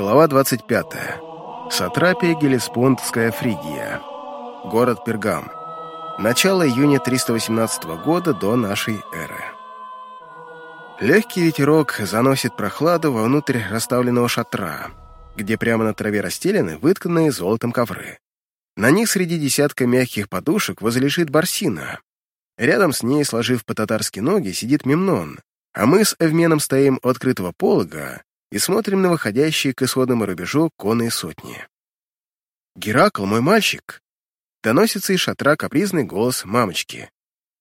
Глава 25. Сатрапия Гелеспондская Фригия. Город Пергам. Начало июня 318 года до нашей эры. Легкий ветерок заносит прохладу вовнутрь расставленного шатра, где прямо на траве расстелены вытканные золотом ковры. На них среди десятка мягких подушек возлежит барсина. Рядом с ней, сложив по-татарски ноги, сидит Мемнон, а мы с Эвменом стоим у открытого полога и смотрим на выходящие к исходному рубежу конные сотни. «Геракл, мой мальчик!» Доносится из шатра капризный голос мамочки.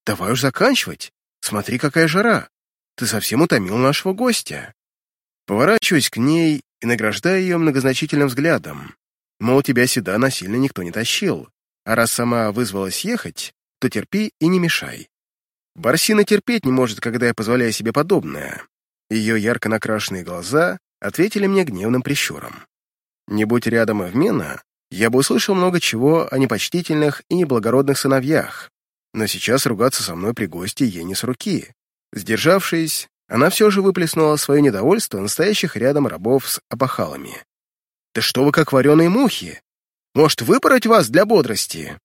«Давай уж заканчивать! Смотри, какая жара! Ты совсем утомил нашего гостя!» Поворачиваюсь к ней и награждаю ее многозначительным взглядом. Мол, тебя сюда насильно никто не тащил, а раз сама вызвалась ехать, то терпи и не мешай. Барсина терпеть не может, когда я позволяю себе подобное. Ее ярко накрашенные глаза ответили мне гневным прищуром. Не будь рядом Эвмена, я бы услышал много чего о непочтительных и неблагородных сыновьях, но сейчас ругаться со мной при гости ей не с руки. Сдержавшись, она все же выплеснула свое недовольство настоящих рядом рабов с опахалами. «Да что вы как вареные мухи! Может, выпороть вас для бодрости?»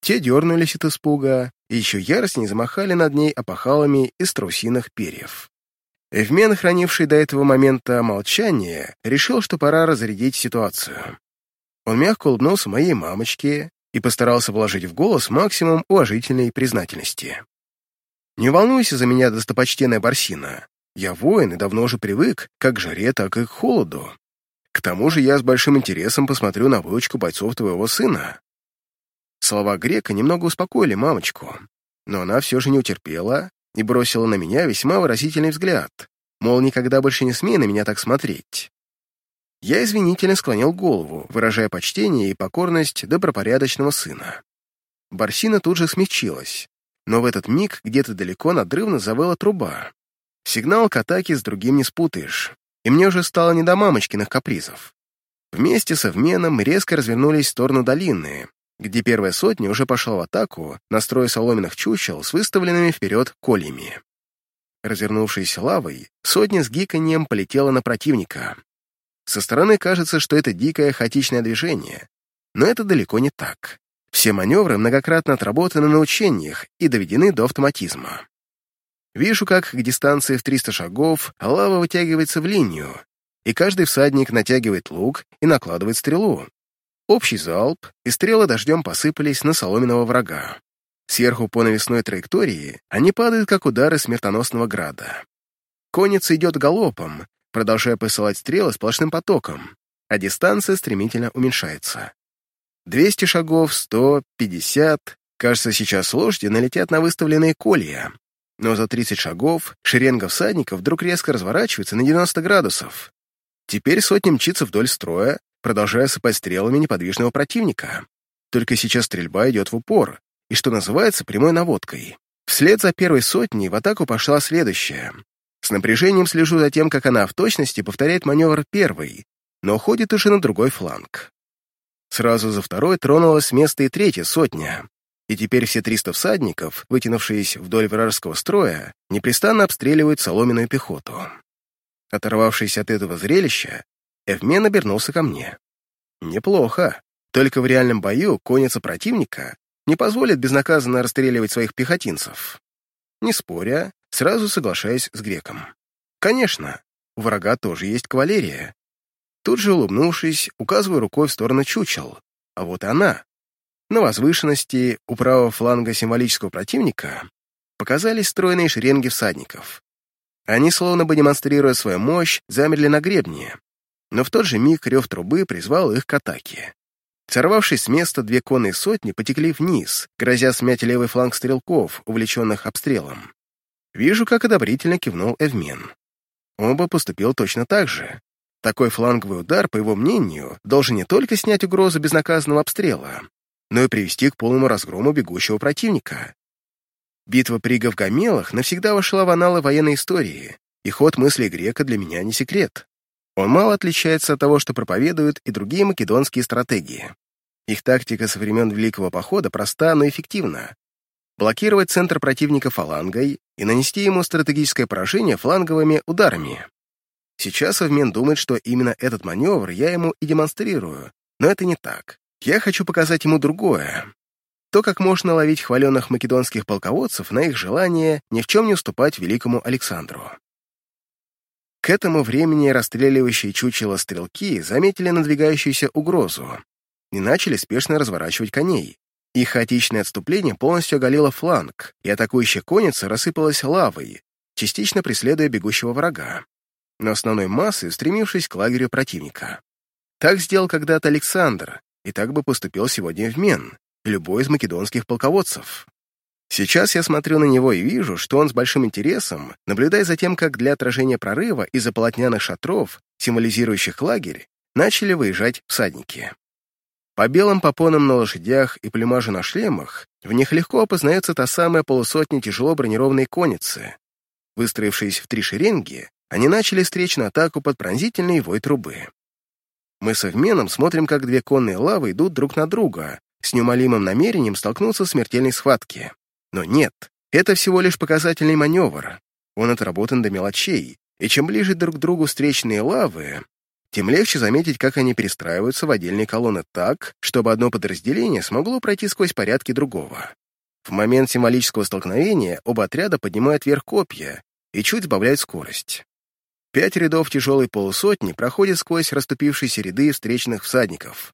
Те дернулись от испуга и еще яростнее замахали над ней опахалами из трусиных перьев. Эвмен, хранивший до этого момента молчание, решил, что пора разрядить ситуацию. Он мягко улыбнулся моей мамочке и постарался вложить в голос максимум уважительной признательности. «Не волнуйся за меня, достопочтенная Барсина. Я воин и давно уже привык как к жаре, так и к холоду. К тому же я с большим интересом посмотрю на выучку бойцов твоего сына». Слова грека немного успокоили мамочку, но она все же не утерпела и бросила на меня весьма выразительный взгляд, мол, никогда больше не смей на меня так смотреть. Я извинительно склонил голову, выражая почтение и покорность добропорядочного сына. Барсина тут же смягчилась, но в этот миг где-то далеко надрывно завыла труба. Сигнал к атаке с другим не спутаешь, и мне уже стало не до мамочкиных капризов. Вместе с Эвменом резко развернулись в сторону долины, где первая сотня уже пошла в атаку на строй соломенных чучел с выставленными вперед кольями. Развернувшись лавой, сотня с гиканьем полетела на противника. Со стороны кажется, что это дикое хаотичное движение, но это далеко не так. Все маневры многократно отработаны на учениях и доведены до автоматизма. Вижу, как к дистанции в 300 шагов лава вытягивается в линию, и каждый всадник натягивает лук и накладывает стрелу, Общий залп, и стрелы дождем посыпались на соломенного врага. Сверху по навесной траектории они падают, как удары смертоносного града. Конница идет галопом, продолжая посылать стрелы сплошным потоком, а дистанция стремительно уменьшается. 200 шагов, 100, 50. Кажется, сейчас лошади налетят на выставленные колья. Но за 30 шагов шеренга всадников вдруг резко разворачивается на 90 градусов. Теперь сотня мчится вдоль строя, продолжая сыпать стрелами неподвижного противника. Только сейчас стрельба идет в упор, и, что называется, прямой наводкой. Вслед за первой сотней в атаку пошла следующая. С напряжением слежу за тем, как она в точности повторяет маневр первой, но уходит уже на другой фланг. Сразу за второй тронулась с места и третья сотня, и теперь все 300 всадников, вытянувшись вдоль вражеского строя, непрестанно обстреливают соломенную пехоту. Оторвавшись от этого зрелища, Эвмен обернулся ко мне. «Неплохо. Только в реальном бою конница противника не позволит безнаказанно расстреливать своих пехотинцев». Не споря, сразу соглашаясь с греком. «Конечно, у врага тоже есть кавалерия». Тут же, улыбнувшись, указываю рукой в сторону чучел. А вот она. На возвышенности у правого фланга символического противника показались стройные шеренги всадников. Они, словно бы демонстрируя свою мощь, замерли на гребне, но в тот же миг рев трубы призвал их к атаке. Сорвавшись с места, две конные сотни потекли вниз, грозя смять левый фланг стрелков, увлеченных обстрелом. Вижу, как одобрительно кивнул Эвмен. Оба поступил точно так же. Такой фланговый удар, по его мнению, должен не только снять угрозу безнаказанного обстрела, но и привести к полному разгрому бегущего противника. Битва при Гавгамелах навсегда вошла в аналы военной истории, и ход мыслей грека для меня не секрет. Он мало отличается от того, что проповедуют и другие македонские стратегии. Их тактика со времен Великого Похода проста, но эффективна. Блокировать центр противника фалангой и нанести ему стратегическое поражение фланговыми ударами. Сейчас Авмен думает, что именно этот маневр я ему и демонстрирую, но это не так. Я хочу показать ему другое. То, как можно ловить хваленных македонских полководцев на их желание ни в чем не уступать великому Александру. К этому времени расстреливающие чучело стрелки заметили надвигающуюся угрозу и начали спешно разворачивать коней. Их хаотичное отступление полностью оголило фланг, и атакующая конница рассыпалась лавой, частично преследуя бегущего врага, но основной массой стремившись к лагерю противника. Так сделал когда-то Александр, и так бы поступил сегодня в Мен, любой из македонских полководцев. Сейчас я смотрю на него и вижу, что он с большим интересом наблюдает за тем, как для отражения прорыва из-за полотняных шатров, символизирующих лагерь, начали выезжать всадники. По белым попонам на лошадях и плюмажу на шлемах в них легко опознается та самая полусотня тяжело бронированной конницы. Выстроившись в три шеренги, они начали встречную атаку под пронзительный вой трубы. Мы с Эвменом смотрим, как две конные лавы идут друг на друга, с неумолимым намерением столкнуться в смертельной схватке. Но нет, это всего лишь показательный маневр. Он отработан до мелочей, и чем ближе друг к другу встречные лавы, тем легче заметить, как они перестраиваются в отдельные колонны так, чтобы одно подразделение смогло пройти сквозь порядки другого. В момент символического столкновения оба отряда поднимают вверх копья и чуть сбавляют скорость. Пять рядов тяжелой полусотни проходят сквозь расступившиеся ряды встречных всадников.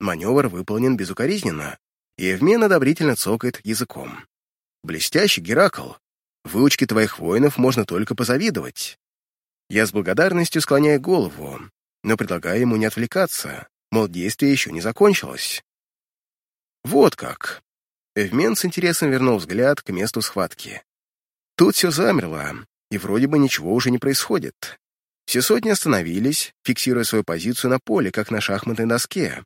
Маневр выполнен безукоризненно, и Евмен одобрительно цокает языком. Блестящий Геракл. Выучке твоих воинов можно только позавидовать. Я с благодарностью склоняю голову, но предлагаю ему не отвлекаться, мол, действие еще не закончилось. Вот как. Эвмен с интересом вернул взгляд к месту схватки. Тут все замерло, и вроде бы ничего уже не происходит. Все сотни остановились, фиксируя свою позицию на поле, как на шахматной доске,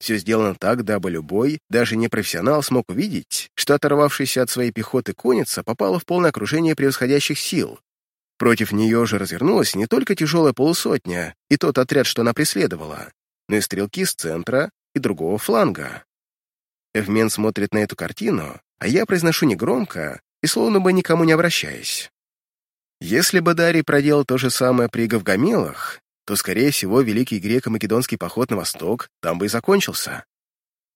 все сделано так, дабы любой, даже не профессионал, смог увидеть, что оторвавшаяся от своей пехоты конница попала в полное окружение превосходящих сил. Против нее же развернулась не только тяжелая полусотня и тот отряд, что она преследовала, но и стрелки с центра и другого фланга. Эвмен смотрит на эту картину, а я произношу негромко и словно бы никому не обращаясь. Если бы Дарий проделал то же самое при Гавгамелах, то, скорее всего, великий греко-македонский поход на восток там бы и закончился.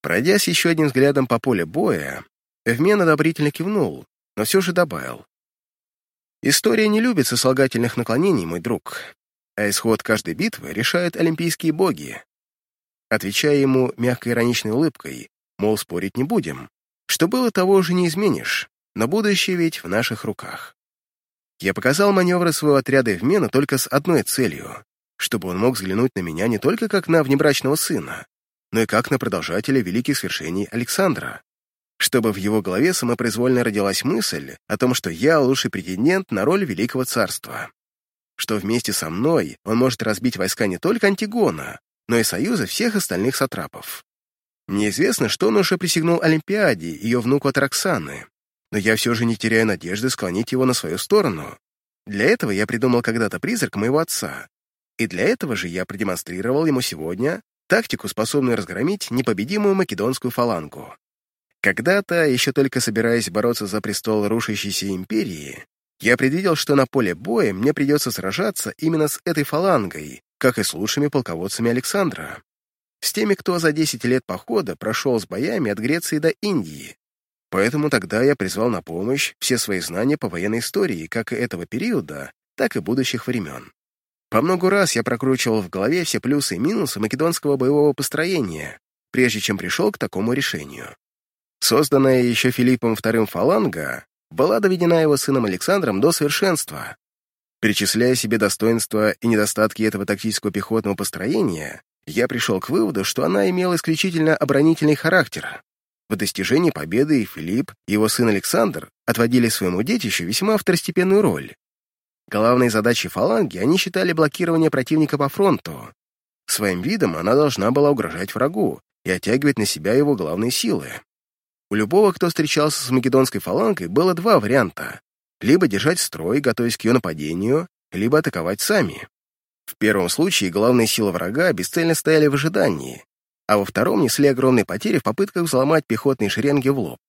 Пройдясь еще одним взглядом по полю боя, Эвмен одобрительно кивнул, но все же добавил. «История не любит сослагательных наклонений, мой друг, а исход каждой битвы решают олимпийские боги». Отвечая ему мягкой ироничной улыбкой, мол, спорить не будем. Что было, того уже не изменишь, но будущее ведь в наших руках. Я показал маневры своего отряда Эвмена только с одной целью чтобы он мог взглянуть на меня не только как на внебрачного сына, но и как на продолжателя великих свершений Александра, чтобы в его голове самопроизвольно родилась мысль о том, что я лучший претендент на роль великого царства, что вместе со мной он может разбить войска не только Антигона, но и союза всех остальных сатрапов. Мне известно, что он уже присягнул Олимпиаде, ее внуку от Роксаны, но я все же не теряю надежды склонить его на свою сторону. Для этого я придумал когда-то призрак моего отца, и для этого же я продемонстрировал ему сегодня тактику, способную разгромить непобедимую македонскую фалангу. Когда-то, еще только собираясь бороться за престол рушащейся империи, я предвидел, что на поле боя мне придется сражаться именно с этой фалангой, как и с лучшими полководцами Александра. С теми, кто за 10 лет похода прошел с боями от Греции до Индии. Поэтому тогда я призвал на помощь все свои знания по военной истории как этого периода, так и будущих времен. По много раз я прокручивал в голове все плюсы и минусы македонского боевого построения, прежде чем пришел к такому решению. Созданная еще Филиппом II фаланга была доведена его сыном Александром до совершенства. Перечисляя себе достоинства и недостатки этого тактического пехотного построения, я пришел к выводу, что она имела исключительно оборонительный характер. В достижении победы Филипп и его сын Александр отводили своему детищу весьма второстепенную роль. Главной задачей фаланги они считали блокирование противника по фронту. Своим видом она должна была угрожать врагу и оттягивать на себя его главные силы. У любого, кто встречался с македонской фалангой, было два варианта. Либо держать строй, готовясь к ее нападению, либо атаковать сами. В первом случае главные силы врага бесцельно стояли в ожидании, а во втором несли огромные потери в попытках взломать пехотные шеренги в лоб.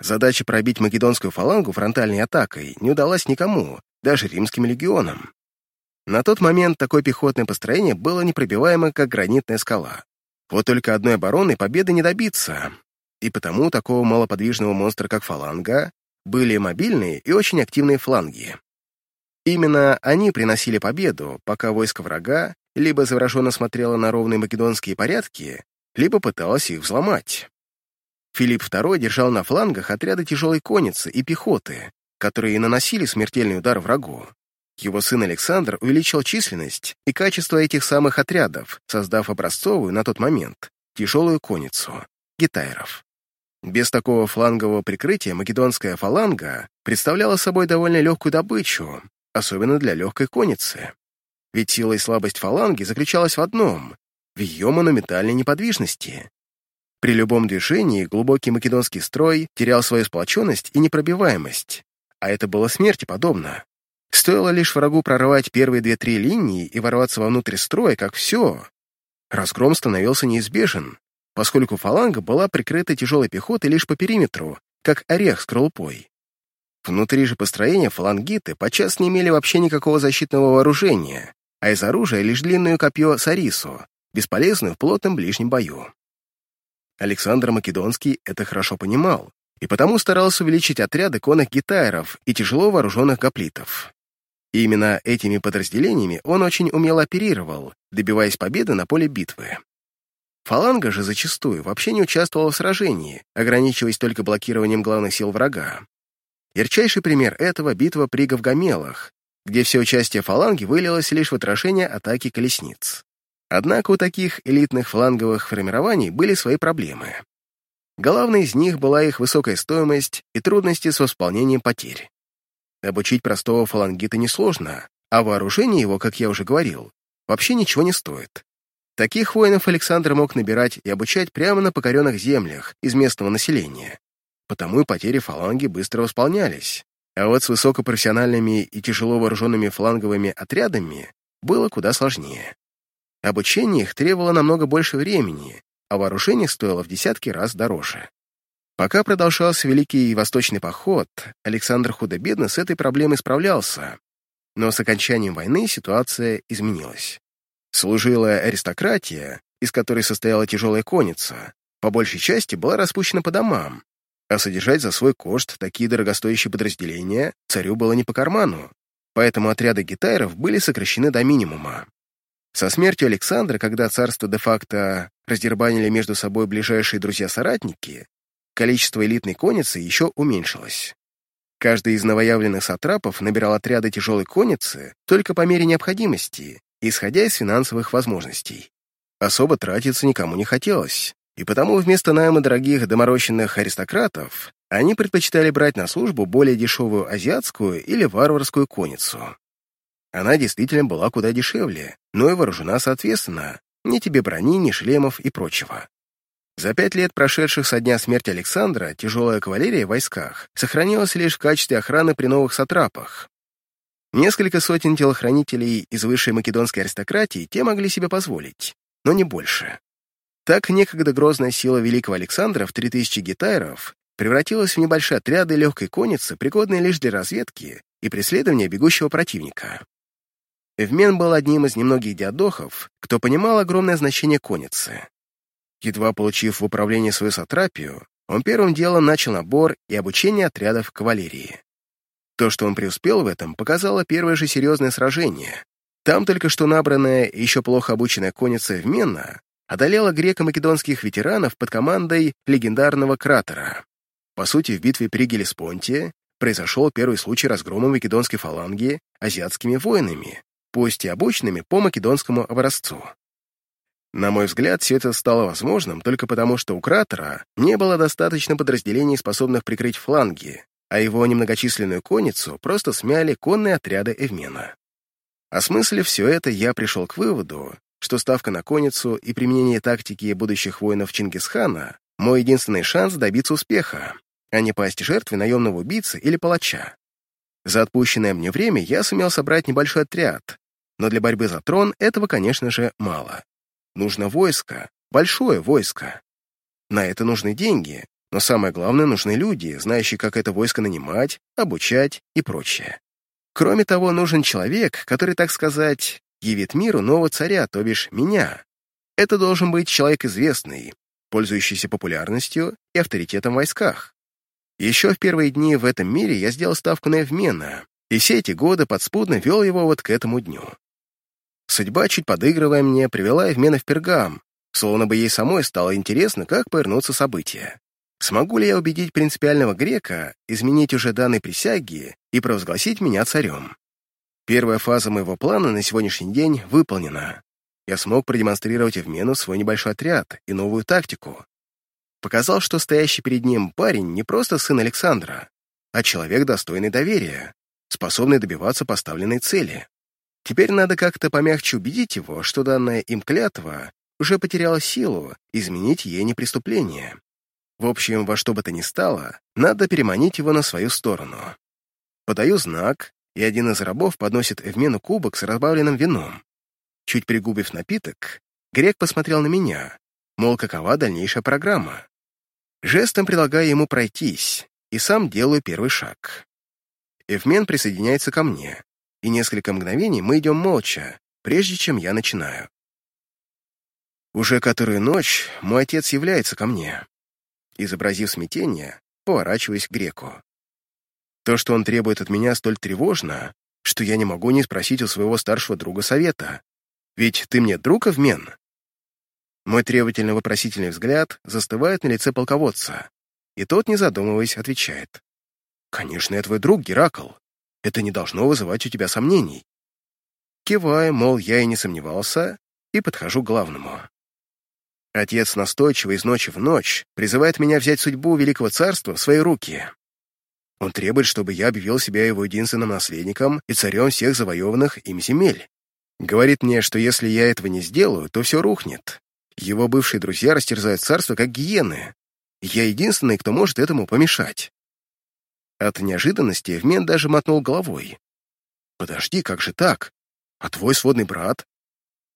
Задача пробить македонскую фалангу фронтальной атакой не удалась никому, даже римским легионам. На тот момент такое пехотное построение было непробиваемо, как гранитная скала. Вот только одной обороны победы не добиться, и потому такого малоподвижного монстра, как фаланга, были мобильные и очень активные фланги. Именно они приносили победу, пока войско врага либо завороженно смотрело на ровные македонские порядки, либо пыталось их взломать. Филипп II держал на флангах отряды тяжелой конницы и пехоты, которые наносили смертельный удар врагу. Его сын Александр увеличил численность и качество этих самых отрядов, создав образцовую на тот момент тяжелую конницу — гитайров. Без такого флангового прикрытия македонская фаланга представляла собой довольно легкую добычу, особенно для легкой конницы. Ведь сила и слабость фаланги заключалась в одном — в ее монументальной неподвижности. При любом движении глубокий македонский строй терял свою сплоченность и непробиваемость, а это было смерти подобно. Стоило лишь врагу прорвать первые две-три линии и ворваться вовнутрь строя, как все. Разгром становился неизбежен, поскольку фаланга была прикрыта тяжелой пехотой лишь по периметру, как орех с крылупой. Внутри же построения фалангиты подчас не имели вообще никакого защитного вооружения, а из оружия лишь длинную копье Сарису, бесполезную в плотном ближнем бою. Александр Македонский это хорошо понимал, и потому старался увеличить отряды конных гитайров и тяжело вооруженных гоплитов. И именно этими подразделениями он очень умело оперировал, добиваясь победы на поле битвы. Фаланга же зачастую вообще не участвовала в сражении, ограничиваясь только блокированием главных сил врага. Ярчайший пример этого — битва при Гавгамелах, где все участие фаланги вылилось лишь в отражение атаки колесниц. Однако у таких элитных фланговых формирований были свои проблемы. Главной из них была их высокая стоимость и трудности с восполнением потерь. Обучить простого фалангита несложно, а вооружение его, как я уже говорил, вообще ничего не стоит. Таких воинов Александр мог набирать и обучать прямо на покоренных землях из местного населения. Потому и потери фаланги быстро восполнялись. А вот с высокопрофессиональными и тяжело вооруженными фланговыми отрядами было куда сложнее. Обучение их требовало намного больше времени, а вооружение стоило в десятки раз дороже. Пока продолжался Великий Восточный поход, Александр худо-бедно с этой проблемой справлялся, но с окончанием войны ситуация изменилась. Служилая аристократия, из которой состояла тяжелая конница, по большей части была распущена по домам, а содержать за свой кошт такие дорогостоящие подразделения царю было не по карману, поэтому отряды гитайров были сокращены до минимума. Со смертью Александра, когда царство де-факто раздербанили между собой ближайшие друзья-соратники, количество элитной конницы еще уменьшилось. Каждый из новоявленных сатрапов набирал отряды тяжелой конницы только по мере необходимости исходя из финансовых возможностей. Особо тратиться никому не хотелось, и потому вместо найма дорогих доморощенных аристократов они предпочитали брать на службу более дешевую азиатскую или варварскую конницу. Она действительно была куда дешевле, но и вооружена соответственно, ни тебе брони, ни шлемов и прочего. За пять лет, прошедших со дня смерти Александра, тяжелая кавалерия в войсках сохранилась лишь в качестве охраны при новых сатрапах, Несколько сотен телохранителей из высшей македонской аристократии те могли себе позволить, но не больше. Так некогда грозная сила великого Александра в 3000 гитайров превратилась в небольшие отряды легкой конницы, пригодные лишь для разведки и преследования бегущего противника. Эвмен был одним из немногих диадохов, кто понимал огромное значение конницы. Едва получив в управление свою сатрапию, он первым делом начал набор и обучение отрядов кавалерии. То, что он преуспел в этом, показало первое же серьезное сражение. Там только что набранная и еще плохо обученная конница Евмена одолела греко-македонских ветеранов под командой легендарного кратера. По сути, в битве при Гелеспонте произошел первый случай разгрома македонской фаланги азиатскими воинами, пусть и обученными по македонскому образцу. На мой взгляд, все это стало возможным только потому, что у кратера не было достаточно подразделений, способных прикрыть фланги, а его немногочисленную конницу просто смяли конные отряды Эвмена. Осмыслив все это, я пришел к выводу, что ставка на конницу и применение тактики будущих воинов Чингисхана — мой единственный шанс добиться успеха, а не пасть жертвой наемного убийцы или палача. За отпущенное мне время я сумел собрать небольшой отряд, но для борьбы за трон этого, конечно же, мало. Нужно войско, большое войско. На это нужны деньги, но самое главное, нужны люди, знающие, как это войско нанимать, обучать и прочее. Кроме того, нужен человек, который, так сказать, явит миру нового царя, то бишь меня. Это должен быть человек известный, пользующийся популярностью и авторитетом в войсках. Еще в первые дни в этом мире я сделал ставку на Эвмена, и все эти годы подспудно вел его вот к этому дню. Судьба, чуть подыгрывая мне, привела Эвмена в Пергам, словно бы ей самой стало интересно, как повернутся события. Смогу ли я убедить принципиального грека изменить уже данные присяги и провозгласить меня царем? Первая фаза моего плана на сегодняшний день выполнена. Я смог продемонстрировать Эвмену свой небольшой отряд и новую тактику. Показал, что стоящий перед ним парень не просто сын Александра, а человек, достойный доверия, способный добиваться поставленной цели. Теперь надо как-то помягче убедить его, что данная им клятва уже потеряла силу, изменить ей не преступление. В общем, во что бы то ни стало, надо переманить его на свою сторону. Подаю знак, и один из рабов подносит Эвмену кубок с разбавленным вином. Чуть пригубив напиток, грек посмотрел на меня, мол, какова дальнейшая программа. Жестом предлагаю ему пройтись, и сам делаю первый шаг. Эвмен присоединяется ко мне, и несколько мгновений мы идем молча, прежде чем я начинаю. Уже которую ночь мой отец является ко мне. Изобразив смятение, поворачиваясь к греку. То, что он требует от меня, столь тревожно, что я не могу не спросить у своего старшего друга совета. Ведь ты мне друг, Авмен?» Мой требовательно-вопросительный взгляд застывает на лице полководца, и тот, не задумываясь, отвечает. «Конечно, я твой друг, Геракл. Это не должно вызывать у тебя сомнений». Киваю, мол, я и не сомневался, и подхожу к главному. Отец настойчиво из ночи в ночь призывает меня взять судьбу Великого Царства в свои руки. Он требует, чтобы я объявил себя его единственным наследником и царем всех завоеванных им земель. Говорит мне, что если я этого не сделаю, то все рухнет. Его бывшие друзья растерзают царство, как гиены. Я единственный, кто может этому помешать. От неожиданности Евмен даже мотнул головой. «Подожди, как же так? А твой сводный брат?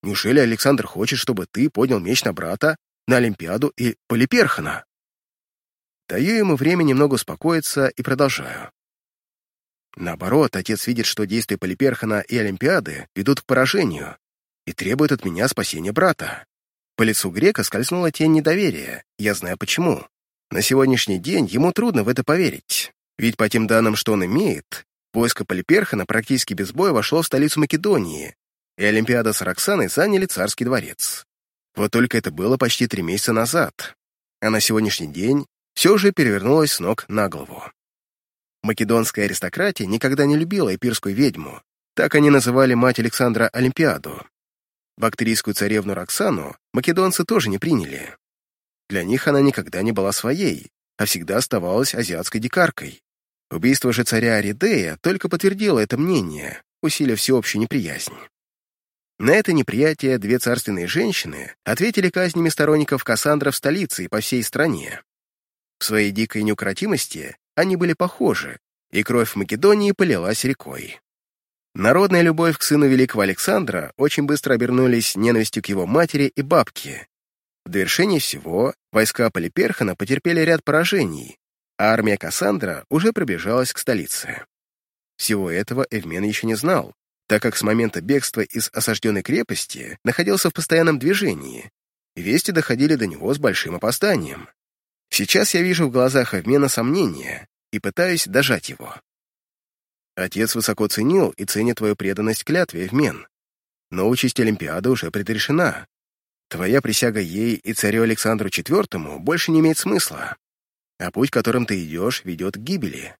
Неужели Александр хочет, чтобы ты поднял меч на брата, на Олимпиаду и Полиперхана?» Даю ему время немного успокоиться и продолжаю. Наоборот, отец видит, что действия Полиперхана и Олимпиады ведут к поражению и требует от меня спасения брата. По лицу грека скользнула тень недоверия, я знаю почему. На сегодняшний день ему трудно в это поверить, ведь по тем данным, что он имеет, войско Полиперхана практически без боя вошло в столицу Македонии, и Олимпиада с Роксаной заняли царский дворец. Вот только это было почти три месяца назад, а на сегодняшний день все же перевернулось с ног на голову. Македонская аристократия никогда не любила эпирскую ведьму, так они называли мать Александра Олимпиаду. Бактрийскую царевну Роксану македонцы тоже не приняли. Для них она никогда не была своей, а всегда оставалась азиатской дикаркой. Убийство же царя Аридея только подтвердило это мнение, усилив всеобщую неприязнь. На это неприятие две царственные женщины ответили казнями сторонников Кассандра в столице и по всей стране. В своей дикой неукротимости они были похожи, и кровь в Македонии полилась рекой. Народная любовь к сыну великого Александра очень быстро обернулись ненавистью к его матери и бабке. В довершении всего войска Полиперхана потерпели ряд поражений, армия Кассандра уже приближалась к столице. Всего этого Эвмен еще не знал, так как с момента бегства из осажденной крепости находился в постоянном движении, вести доходили до него с большим опозданием. Сейчас я вижу в глазах Авмена сомнения и пытаюсь дожать его. Отец высоко ценил и ценит твою преданность клятве, Эвмен. Но участь Олимпиады уже предрешена. Твоя присяга ей и царю Александру IV больше не имеет смысла, а путь, которым ты идешь, ведет к гибели.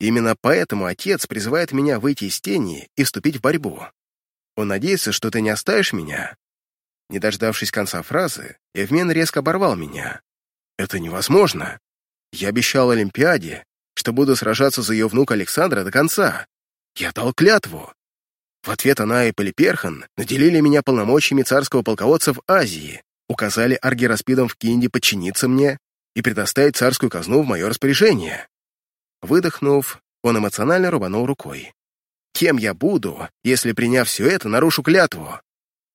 Именно поэтому отец призывает меня выйти из тени и вступить в борьбу. Он надеется, что ты не оставишь меня. Не дождавшись конца фразы, Евмен резко оборвал меня. Это невозможно. Я обещал Олимпиаде, что буду сражаться за ее внука Александра до конца. Я дал клятву. В ответ она и Полиперхан наделили меня полномочиями царского полководца в Азии, указали аргираспидам в Кинде подчиниться мне и предоставить царскую казну в мое распоряжение. Выдохнув, он эмоционально рубанул рукой. Кем я буду, если, приняв все это, нарушу клятву?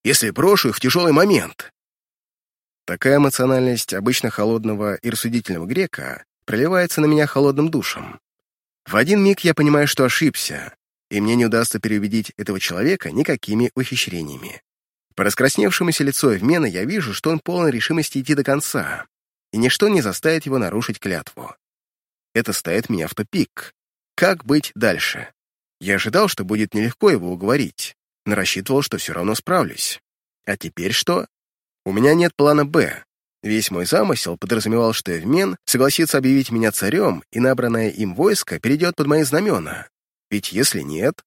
Если брошу их в тяжелый момент? Такая эмоциональность обычно холодного и рассудительного грека проливается на меня холодным душем. В один миг я понимаю, что ошибся, и мне не удастся переубедить этого человека никакими ухищрениями. По раскрасневшемуся лицу Эвмена я вижу, что он полон решимости идти до конца, и ничто не заставит его нарушить клятву. Это ставит меня в тупик. Как быть дальше? Я ожидал, что будет нелегко его уговорить, но рассчитывал, что все равно справлюсь. А теперь что? У меня нет плана «Б». Весь мой замысел подразумевал, что Эвмен согласится объявить меня царем, и набранное им войско перейдет под мои знамена. Ведь если нет,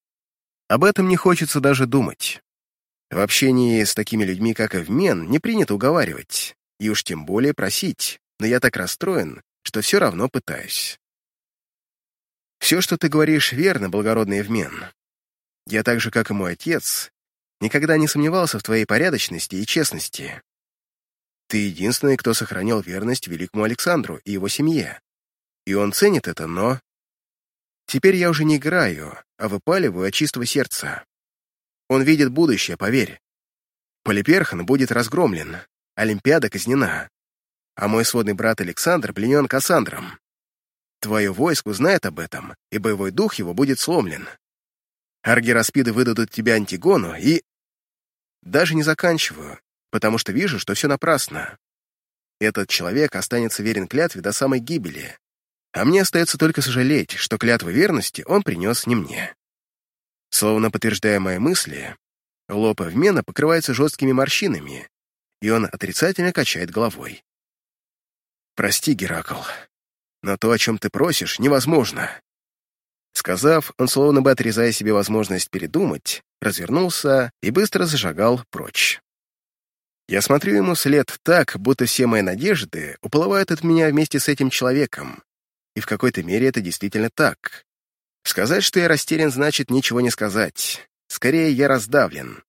об этом не хочется даже думать. В общении с такими людьми, как Эвмен, не принято уговаривать, и уж тем более просить, но я так расстроен, что все равно пытаюсь. Все, что ты говоришь, верно, благородный Эвмен. Я так же, как и мой отец, никогда не сомневался в твоей порядочности и честности. Ты единственный, кто сохранил верность великому Александру и его семье. И он ценит это, но... Теперь я уже не играю, а выпаливаю от чистого сердца. Он видит будущее, поверь. Полиперхан будет разгромлен, Олимпиада казнена, а мой сводный брат Александр пленен Кассандром. Твое войско узнает об этом, и боевой дух его будет сломлен. Аргираспиды выдадут тебя Антигону и... Даже не заканчиваю, потому что вижу, что все напрасно. Этот человек останется верен клятве до самой гибели, а мне остается только сожалеть, что клятву верности он принес не мне. Словно подтверждая мои мысли, лоб Эвмена покрывается жесткими морщинами, и он отрицательно качает головой. «Прости, Геракл, но то, о чем ты просишь, невозможно». Сказав, он, словно бы отрезая себе возможность передумать, развернулся и быстро зашагал прочь. Я смотрю ему след так, будто все мои надежды уплывают от меня вместе с этим человеком, и в какой-то мере это действительно так. Сказать, что я растерян, значит ничего не сказать. Скорее, я раздавлен.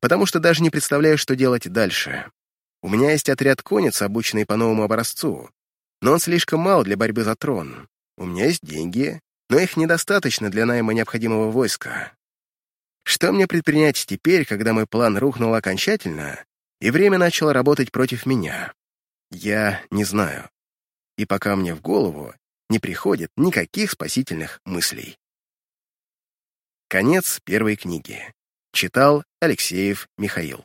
Потому что даже не представляю, что делать дальше. У меня есть отряд конниц, обученный по новому образцу, но он слишком мал для борьбы за трон. У меня есть деньги, но их недостаточно для найма необходимого войска. Что мне предпринять теперь, когда мой план рухнул окончательно, и время начало работать против меня? Я не знаю. И пока мне в голову не приходит никаких спасительных мыслей. Конец первой книги. Читал Алексеев Михаил.